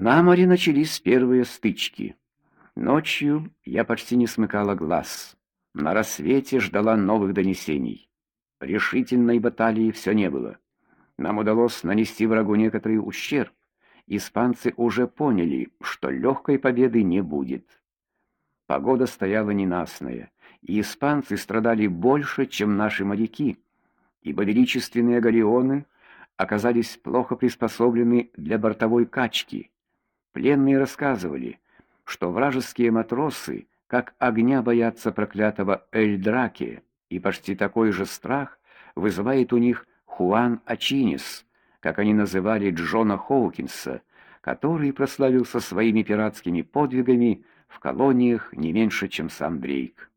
На море начались первые стычки. Ночью я почти не смыкала глаз. На рассвете ждала новых донесений. Решительной баталии все не было. Нам удалось нанести врагу некоторый ущерб. Испанцы уже поняли, что легкой победы не будет. Погода стояла ненастная, и испанцы страдали больше, чем наши моряки, ибо величественные галеоны оказались плохо приспособлены для бортовой качки. Пленные рассказывали, что вражеские матросы как огня боятся проклятого Эльдраке, и почти такой же страх вызывает у них Хуан Ачинис, как они называли Джона Хоукинса, который прославился своими пиратскими подвигами в колониях не меньше, чем сам Дрейк.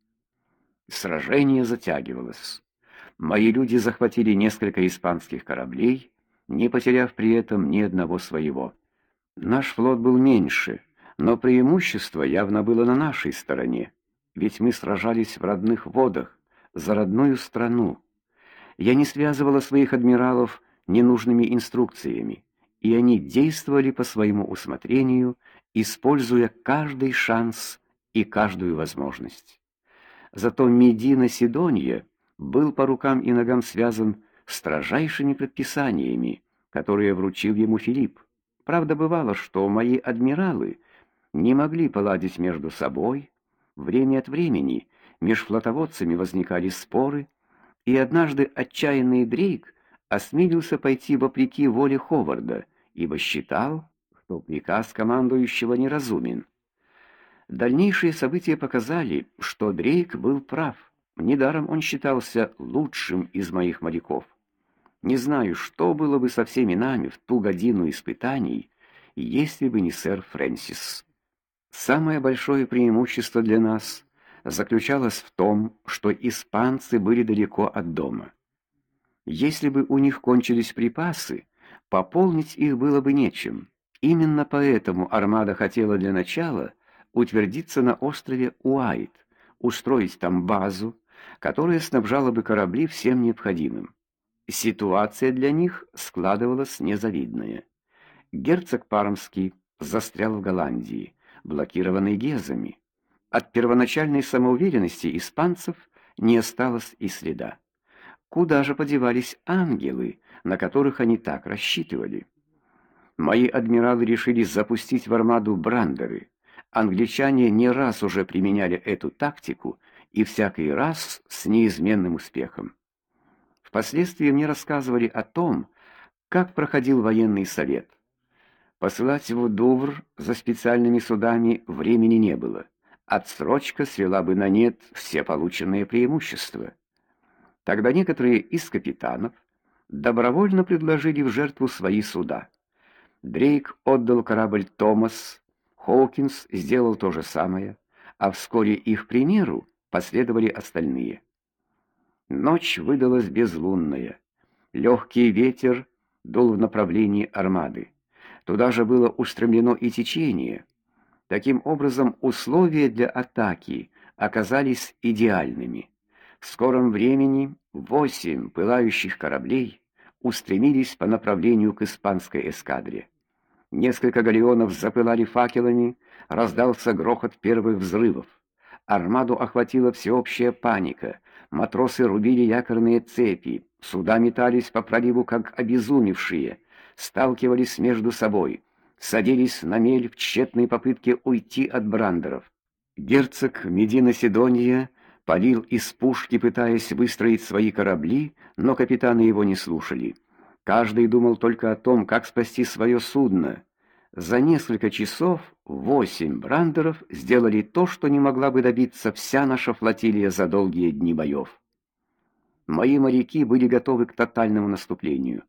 Сражение затягивалось. Мои люди захватили несколько испанских кораблей, не потеряв при этом ни одного своего. Наш флот был меньше, но преимущество явно было на нашей стороне, ведь мы сражались в родных водах, за родную страну. Я не связывала своих адмиралов ненужными инструкциями, и они действовали по своему усмотрению, используя каждый шанс и каждую возможность. Зато Медина Сидония был по рукам и ногам связан строжайшими предписаниями, которые вручил ему Филипп. Правда, бывало, что мои адмиралы не могли поладить между собой. Время от времени меж флотоводцами возникали споры, и однажды отчаянный Дрейк осмелился пойти вопреки воле Ховарда, ибо считал, что приказ командующего неразумен. Дальнейшие события показали, что Дрейк был прав. Недаром он считался лучшим из моих моряков. Не знаю, что было бы со всеми нами в ту годину испытаний, если бы не сэр Фрэнсис. Самое большое преимущество для нас заключалось в том, что испанцы были далеко от дома. Если бы у них кончились припасы, пополнить их было бы нечем. Именно поэтому армада хотела для начала утвердиться на острове Уайт, устроить там базу, которая снабжала бы корабли всем необходимым. Ситуация для них складывалась незавидная. Герцог Пармский застрял в Голландии, блокированный гезами. От первоначальной самоуверенности испанцев не осталось и следа. Куда же подевались ангелы, на которых они так рассчитывали? Мои адмиралы решили запустить в армаду брандеры. Англичане не раз уже применяли эту тактику и всякий раз с неизменным успехом. Впоследствии мне рассказывали о том, как проходил военный совет. Посылать его Дувр за специальными судами времени не было. Отсрочка свела бы на нет все полученные преимущества. Тогда некоторые из капитанов добровольно предложили в жертву свои суда. Дрейк отдал корабль Томас, Хоукинс сделал то же самое, а вскоре их примеру последовали остальные. Ночь выдалась безлунная. Легкий ветер дул в направлении армады. Туда же было устремлено и течение. Таким образом, условия для атаки оказались идеальными. В скором времени восемь пылающих кораблей устремились по направлению к испанской эскадре. Несколько галеонов запылали факелами, раздался грохот первых взрывов. Армаду охватила всеобщая паника. Матросы рубили якорные цепи, суда метались по проливу как обезумевшие, сталкивались между собой, садились на мель в тщетной попытке уйти от брандеров. Герцог Медина Сидония палил из пушки, пытаясь выстроить свои корабли, но капитаны его не слушали. Каждый думал только о том, как спасти свое судно. За несколько часов восемь брандеров сделали то, что не могла бы добиться вся наша флотилия за долгие дни боев. Мои моряки были готовы к тотальному наступлению,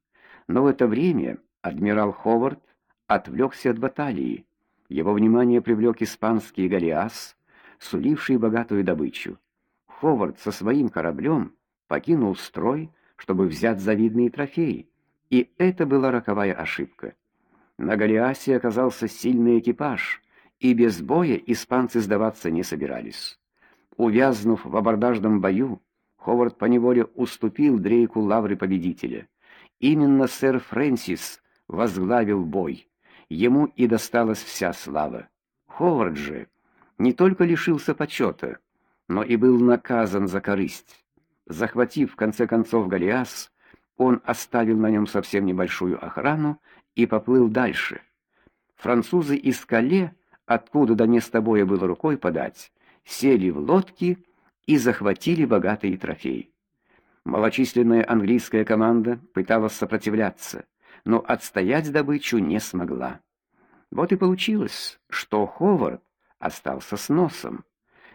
но в это время адмирал Ховард отвлекся от баталии. Его внимание привлек испанский галеас, суливший богатую добычу. Ховард со своим кораблем покинул строй, чтобы взять завидные трофеи, и это была роковая ошибка. На галеасе оказался сильный экипаж, и без боя испанцы сдаваться не собирались. Увязнув в абордажном бою, Ховард поневоле уступил Дрейку лавры победителя. Именно сэр Фрэнсис возглавил бой. ему и досталась вся слава. Ховард же не только лишился почета, но и был наказан за корысть. Захватив в конце концов Голиас, он оставил на нем совсем небольшую охрану и поплыл дальше. Французы из Кале, откуда до места боя было рукой подать, сели в лодки и захватили богатые трофеи. Малочисленная английская команда пыталась сопротивляться, но отстоять добычу не смогла. Вот и получилось, что Ховард остался с носом.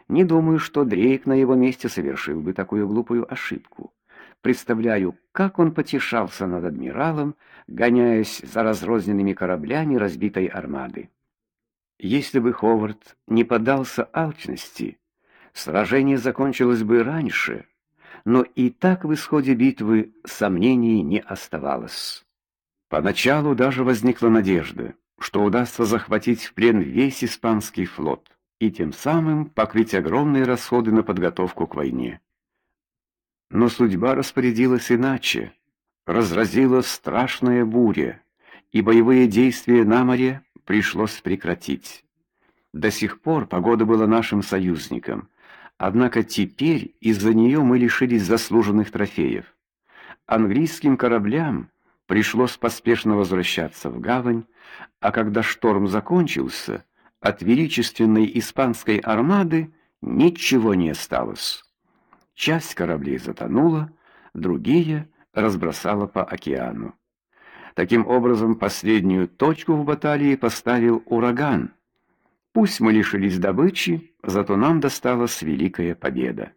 Не думаю, что Дрейк на его месте совершил бы такую глупую ошибку. Представляю, как он потешался над адмиралом, гоняясь за разрозненными кораблями разбитой армады. Если бы Ховард не поддался алчности, сражение закончилось бы раньше, но и так в исходе битвы сомнений не оставалось. Поначалу даже возникла надежда, что удастся захватить в плен весь испанский флот и тем самым покрыть огромные расходы на подготовку к войне. Но судьба распорядилась иначе. Разразилась страшная буря, и боевые действия на море пришлось прекратить. До сих пор погода была нашим союзником, однако теперь из-за нее мы лишились заслуженных трофеев. Английским кораблям пришлось поспешно возвращаться в гавань, а когда шторм закончился, от величественной испанской армады ничего не осталось. Часть кораблей затонула, другие разбросала по океану. Таким образом, последнюю точку в баталии поставил ураган. Пусть мы лишились добычи, зато нам досталась великая победа.